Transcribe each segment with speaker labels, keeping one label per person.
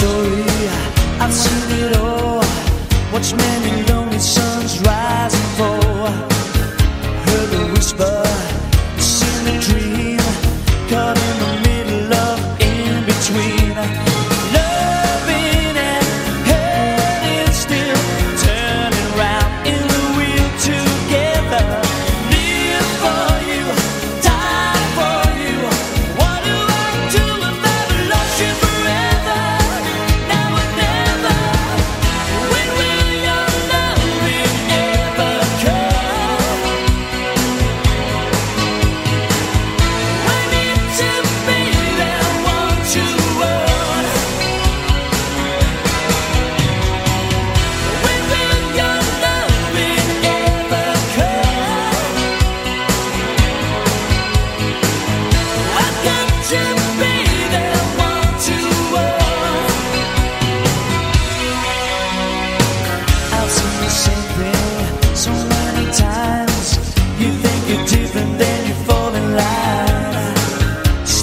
Speaker 1: story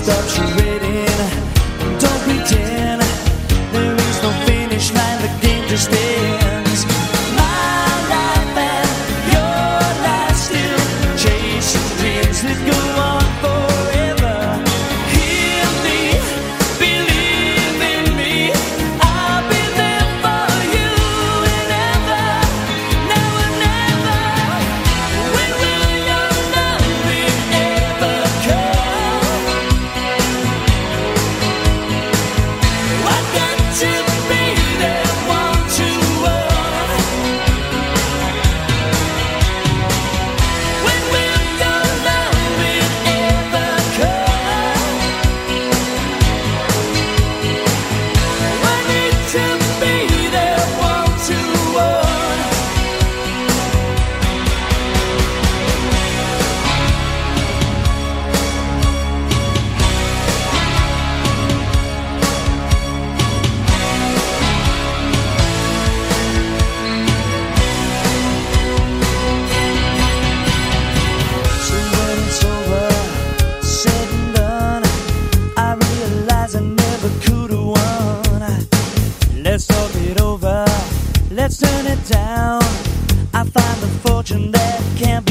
Speaker 1: stop you waiting let's turn it down. I find the fortune that can't